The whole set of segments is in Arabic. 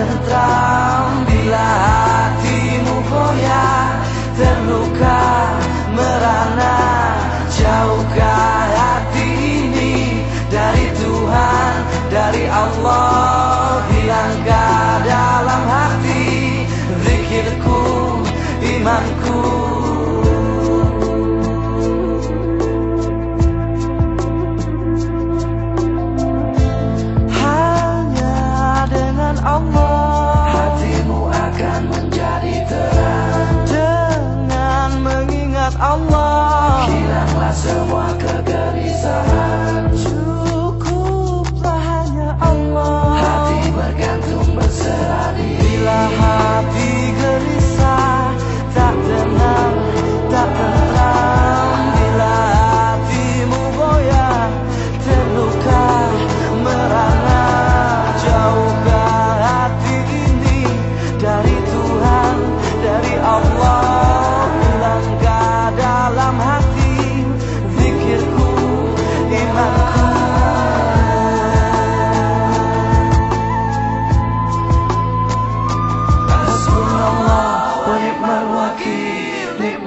tentram bila It's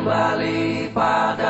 kembali pada